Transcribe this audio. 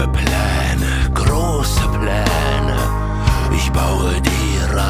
habe Pläne, große Pläne. Ich baue die Reise.